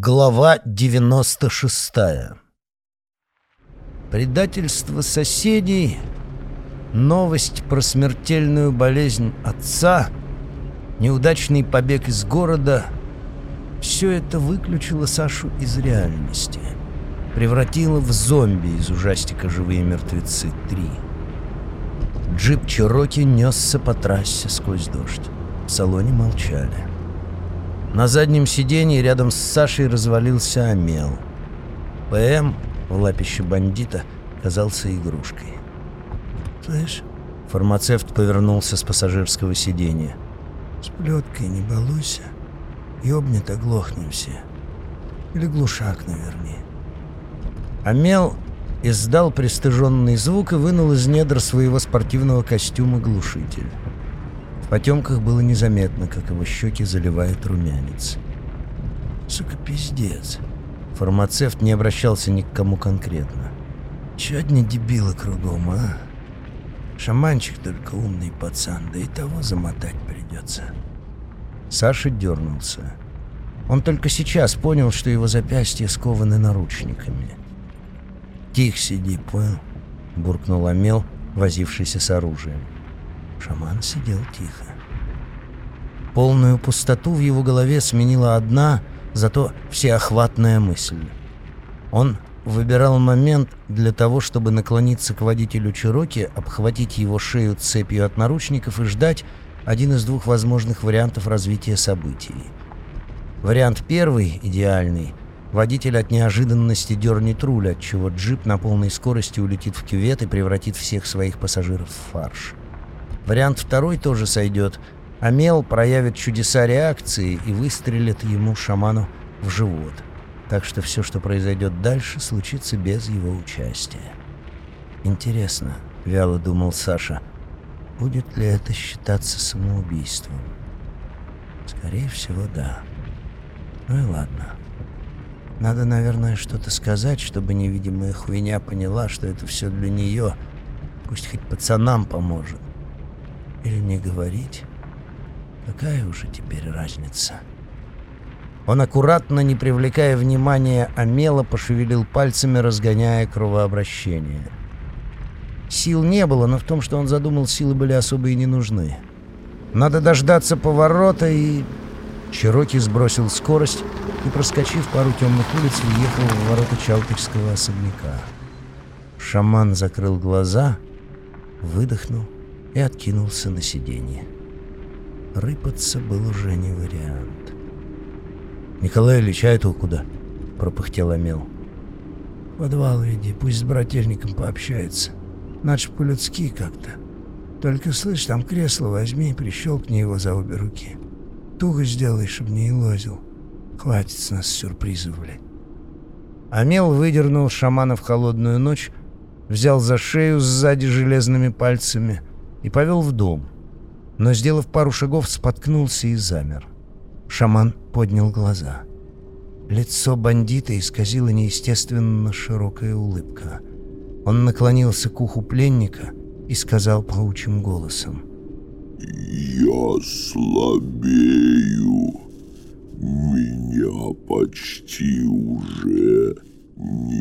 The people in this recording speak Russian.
Глава 96 Предательство соседей, новость про смертельную болезнь отца, неудачный побег из города — все это выключило Сашу из реальности, превратило в зомби из ужастика «Живые мертвецы 3». Джип Чироки несся по трассе сквозь дождь. В салоне молчали. На заднем сиденье рядом с Сашей развалился Амел. ПМ в лапище бандита казался игрушкой. «Слышь?» Фармацевт повернулся с пассажирского сиденья. «С плеткой не балуйся. Ёбнет, оглохнем все. Или глушак наверни». Амел издал пристыженный звук и вынул из недр своего спортивного костюма глушитель. В потемках было незаметно, как его щеки заливает румянец. «Сука, пиздец!» Фармацевт не обращался ни к кому конкретно. «Чё одни дебилы кругом, а? Шаманчик только умный пацан, да и того замотать придется». Саша дернулся. Он только сейчас понял, что его запястья скованы наручниками. «Тихо сиди, понял?» — буркнул Амел, возившийся с оружием. Шаман сидел тихо. Полную пустоту в его голове сменила одна, зато всеохватная мысль. Он выбирал момент для того, чтобы наклониться к водителю Чироки, обхватить его шею цепью от наручников и ждать один из двух возможных вариантов развития событий. Вариант первый, идеальный, водитель от неожиданности дернет руль, отчего джип на полной скорости улетит в кювет и превратит всех своих пассажиров в фарш. Вариант второй тоже сойдет. Амел проявит чудеса реакции и выстрелит ему, шаману, в живот. Так что все, что произойдет дальше, случится без его участия. «Интересно», — вяло думал Саша, — «будет ли это считаться самоубийством?» «Скорее всего, да. Ну и ладно. Надо, наверное, что-то сказать, чтобы невидимая хуйня поняла, что это все для нее. Пусть хоть пацанам поможет. Или не говорить? Какая уже теперь разница? Он аккуратно, не привлекая внимания, омело пошевелил пальцами, разгоняя кровообращение. Сил не было, но в том, что он задумал, силы были особо и не нужны. Надо дождаться поворота и... Чироки сбросил скорость и, проскочив пару темных улиц, въехал в ворота Чалтырского особняка. Шаман закрыл глаза, выдохнул и откинулся на сиденье. Рыпаться был уже не вариант. «Николай Ильич, а это куда?» — пропыхтел Амел. «В подвал иди, пусть с брательником пообщается. Ж по-людски как-то. Только, слышь, там кресло возьми и прищелкни его за обе руки. Туго сделай, чтобы не лозил. Хватит с нас сюрпризов, блядь». Амел выдернул шамана в холодную ночь, взял за шею сзади железными пальцами — и повел в дом. Но, сделав пару шагов, споткнулся и замер. Шаман поднял глаза. Лицо бандита исказило неестественно широкая улыбка. Он наклонился к уху пленника и сказал паучьим голосом. «Я слабею. Меня почти уже нет».